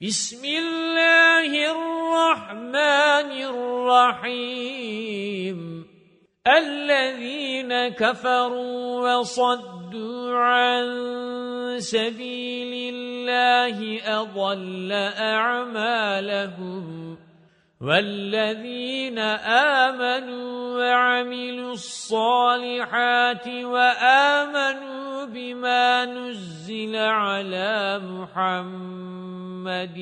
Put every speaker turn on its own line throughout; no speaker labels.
بسم الله الرحمن الرحيم الذين كفروا وصدوا عن سبيل الله أضل أعمالهم وَالَّذِينَ آمَنُوا وَعَمِلُوا الصَّالِحَاتِ وَآمَنُوا بما نزل على محمد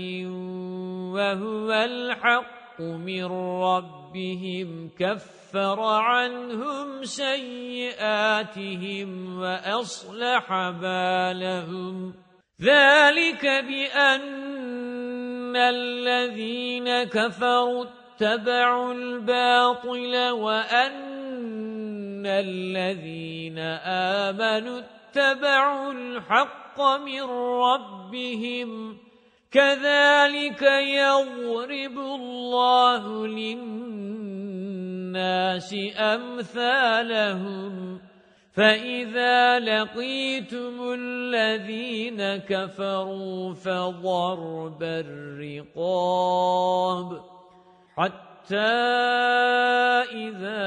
وهو الحق من ربهم كفر عنهم سيئاتهم وأصلح بالهم ذلك بأن الذين كفروا اتبعوا الباطل وأن الَّذِينَ آمَنُوا اتَّبَعُوا الْحَقَّ مِنْ رَبِّهِمْ كَذَلِكَ يَضْرِبُ اللَّهُ لِلنَّاسِ أَمْثَالَهُمْ فَإِذَا لَقِيتُمُ الَّذِينَ كَفَرُوا فَضَرْبَ الرِّقَابِ حَتَّى إِذَا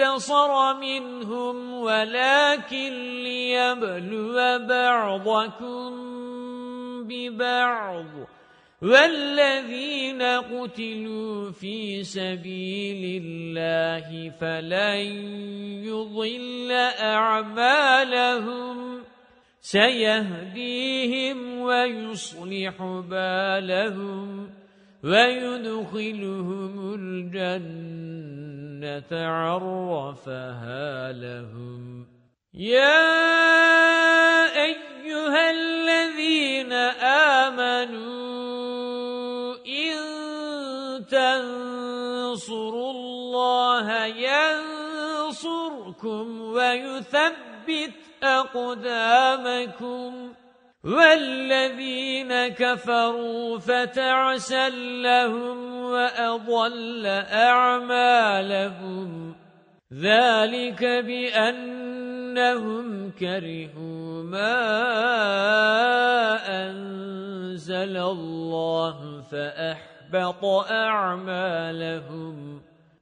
انتصر منهم ولكن ليبلو بعضكم ببعض وَالَّذِينَ قُتِلُوا فِي سَبِيلِ اللَّهِ فَلَن يُضِلَّ أَعْمَالَهُمْ سَيَهْدِيهِمْ وَيُصْلِحُ بَالَهُمْ وَيُدْخِلُهُمُ الْجَنَّةَ لتعرفها لهم يا أيها الذين آمنوا إن تنصروا الله ينصركم ويثبت أقدامكم وَالَّذِينَ كَفَرُوا فَتَعْسًا لَهُمْ وَأَضَلَّ أَعْمَالَهُمْ ذَلِكَ بِأَنَّهُمْ كَرِهُوا مَا أَنزَلَ اللَّهُ فَأَحْبَطَ أَعْمَالَهُمْ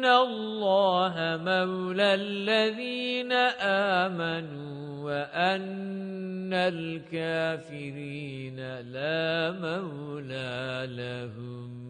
إِنَّ اللَّهَ مَوْلَى الَّذِينَ آمَنُوا وَأَنَّ الْكَافِرِينَ لَا مَوْلَى لَهُمْ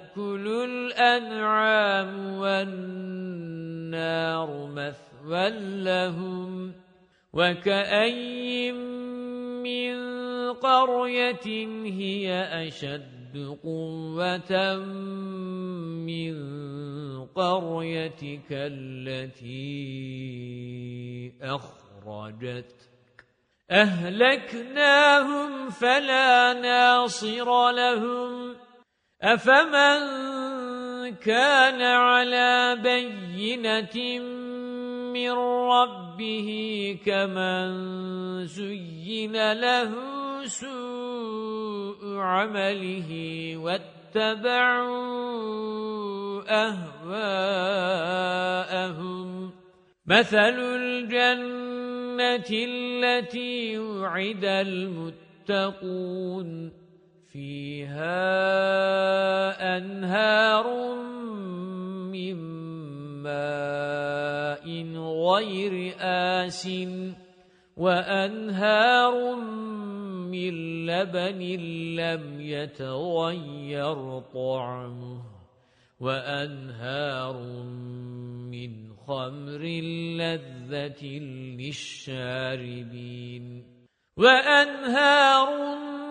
تأكل الأنعام والنار مثوى لهم وكأي من قرية هي أشد قوة من قريتك التي أخرجتك أهلكناهم فلا ناصر لهم أَفَمَنْ كَانَ عَلَى بَيِّنَةٍ مِّن رَّبِّهِ كَمَن زُيِّنَ لَهُ سُوءُ عَمَلِهِ وَاتَّبَعُوا أَهْوَاءَهُمْ مَثَلُ الْجَنَّةِ الَّتِي وُعِدَ الْمُتَّقُونَ فِيهَا أَنْهَارٌ مِّن مَّاءٍ غَيْرِ آسٍ وَأَنْهَارٌ مِّن لَّبَنٍ لَّمْ يَتَغَيَّرْ طَعْمُهُ وَأَنْهَارٌ مِّنْ خَمْرٍ لَّذَّةٍ لِّلشَّارِبِينَ وَأَنْهَارٌ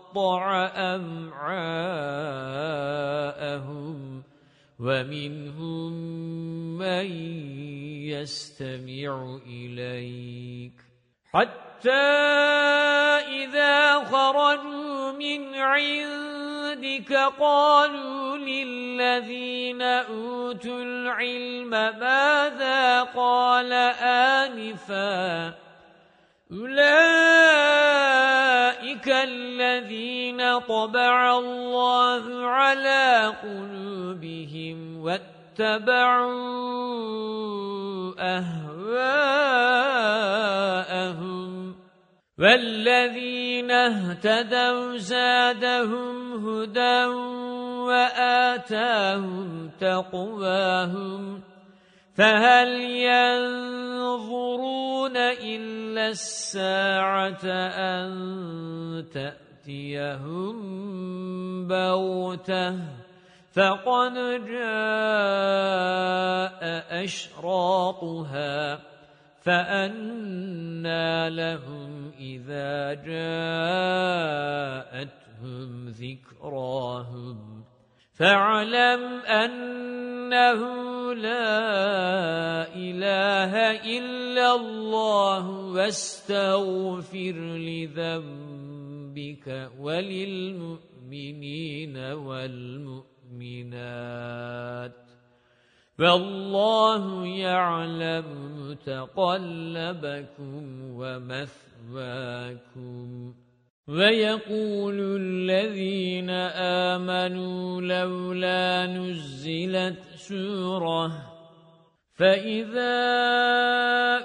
وَقَطَّعَ أَمْعَاءَهُمْ وَمِنْهُمْ مَنْ يَسْتَمِعُ إِلَيْكَ حَتَّى إِذَا خَرَجُوا مِنْ عِنْدِكَ قَالُوا لِلَّذِينَ أُوتُوا الْعِلْمَ مَاذَا قَالَ آنِفًا أُولَئِكَ طَبَعَ اللَّهُ عَلَى قُلُوبِهِمْ وَاتَّبَعُوا أَهْوَاءَهُمْ وَالَّذِينَ اهْتَدَوْا زَادَهُمْ هُدًى وَآتَاهُمْ تَقْوَاهُمْ فَهَلْ يَنظُرُونَ إِلَّا السَّاعَةَ أَن تأتي يأتيهم بوتة فَقَدْ جَاءَ أَشْرَاطُهَا فأنا لَهُمْ إِذَا جَاءَتْهُمْ ذِكْرَاهُمْ فَاعْلَمْ أَنَّهُ لَا إِلَٰهَ إِلَّا اللَّهُ وَاسْتَغْفِرْ لذنبه رَبِّكَ وَلِلْمُؤْمِنِينَ وَالْمُؤْمِنَاتِ وَاللَّهُ يَعْلَمُ مُتَقَلَّبَكُمْ وَمَثْوَاكُمْ وَيَقُولُ الَّذِينَ آمَنُوا لَوْلَا نُزِّلَتْ سُورَةٌ فَإِذَا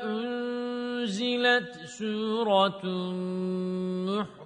أُنزِلَتْ سُورَةٌ محرمة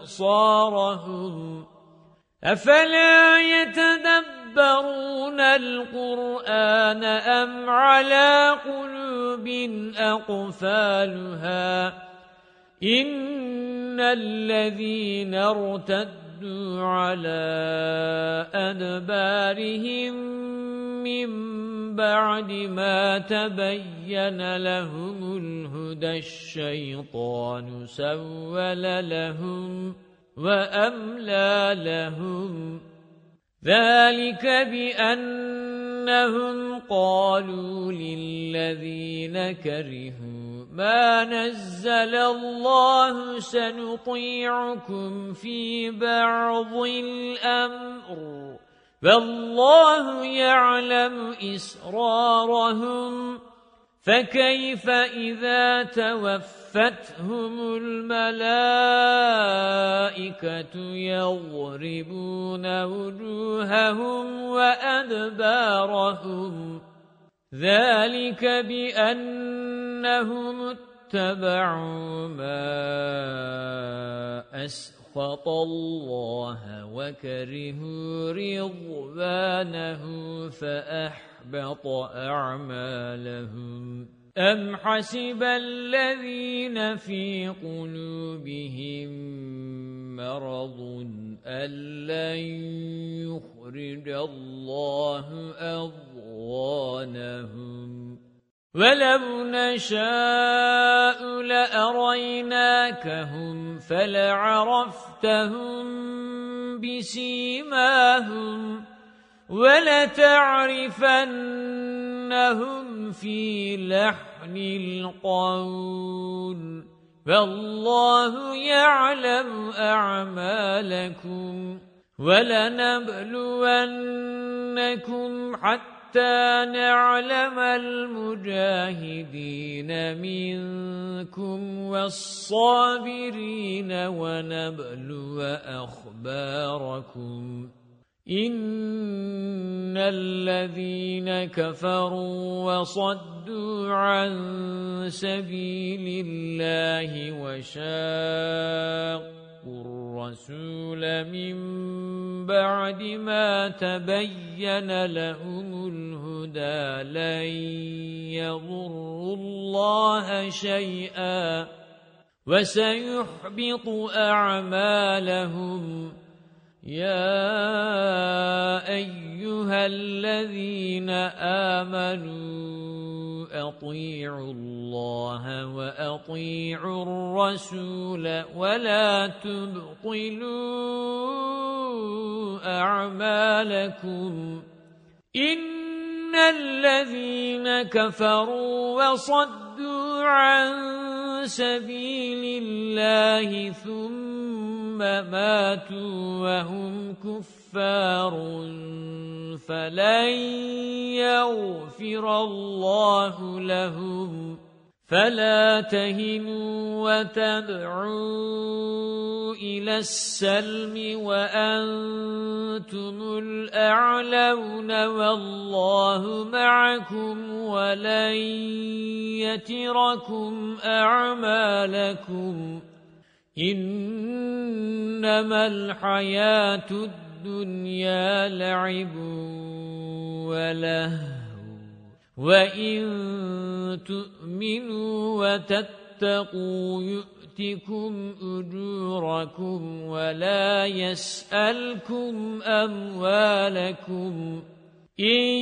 أبصارهم أفلا يتدبرون القرآن أم على قلوب أقفالها إن الذين ارتدوا على أدبارهم مما بَعْدِ مَا تَبَيَّنَ لَهُمُ الْهُدَى الشَّيْطَانُ سَوَّلَ لَهُمْ وَأَمْلَى لَهُمْ ذَلِكَ بِأَنَّهُمْ قَالُوا لِلَّذِينَ كَرِهُوا مَا نَزَّلَ اللَّهُ سَنُطِيعُكُمْ فِي بَعْضِ الْأَمْرِ وَاللَّهُ يَعْلَمُ إِسْرَارَهُمْ فَكَيْفَ إِذَا تَوَفَّتْهُمُ الْمَلَائِكَةُ يَضْرِبُونَ وُجُوهَهُمْ وَأَدْبَارَهُمْ ذَلِكَ بِأَنَّهُمْ اتَّبَعُوا مَا أَسْرَارَهُمْ سخط الله وكرهوا رضوانه فأحبط أعمالهم أم حسب الذين في قلوبهم مرض أن لن يخرج الله أضوانهم وَلَوْ نَشَاءُ لَأَرَيْنَاكَهُمْ فَلَعَرَفْتَهُمْ بِسِيمَاهُمْ وَلَتَعْرِفَنَّهُمْ فِي لَحْنِ الْقَوْلِ وَاللَّهُ يَعْلَمُ أَعْمَالَكُمْ وَلَنَبْلُوَنَّكُمْ حَتَّى حَتَّى نَعْلَمَ الْمُجَاهِدِينَ مِنْكُمْ وَالصَّابِرِينَ وَنَبْلُوَ أَخْبَارَكُمْ إِنَّ الَّذِينَ كَفَرُوا وَصَدُّوا عَنْ سَبِيلِ اللَّهِ وَشَاقُّوا الرَّسُولَ مِن بَعْدِ مَا تَبَيَّنَ لَهُمُ الْهُدَى لَن يَضُرُّوا اللَّهَ شَيْئًا وَسَيُحْبِطُ أَعْمَالَهُمْ يَا أَيُّهَا الَّذِينَ آمَنُوا أَطِيعُوا اللَّهَ وَأَطِيعُوا الرَّسُولَ وَلَا تُبْطِلُوا أَعْمَالَكُمْ إِنَّ الَّذِينَ كَفَرُوا وَصَدُّوا عَن سَبِيلِ اللَّهِ ثُمَّ ثُمَّ مَاتُوا وَهُمْ كُفَّارٌ فَلَن يَغْفِرَ اللَّهُ لَهُمْ فَلَا تَهِنُوا وَتَدْعُوا إِلَى السَّلْمِ وَأَنْتُمُ الْأَعْلَوْنَ وَاللَّهُ مَعَكُمْ وَلَنْ يَتِرَكُمْ أَعْمَالَكُمْ إنما الحياة الدنيا لعب ولهو وإن تؤمنوا وتتقوا يؤتكم أجوركم ولا يسألكم أموالكم إن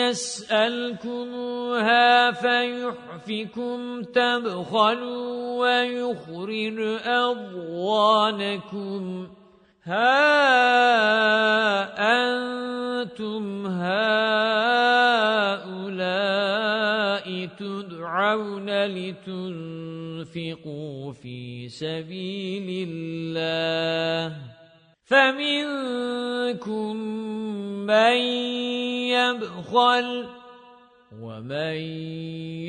يسألكموها فيحفكم تبخلوا ويخرج أضوانكم ها أنتم هؤلاء تدعون لتنفقوا في سبيل الله فمن يبخل ومن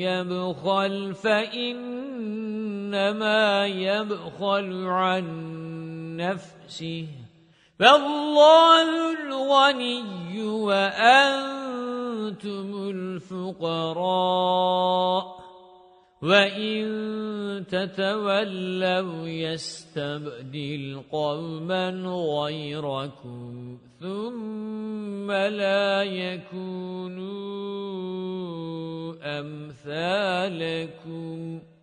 يبخل فإنما يبخل عن نفسه فالله الغني وأنتم الفقراء وَإِن تَتَوَلَّوْا يَسْتَبْدِلْ قَوْمًا غَيْرَكُمْ ثُمَّ لَا يَكُونُوا أَمْثَالَكُمْ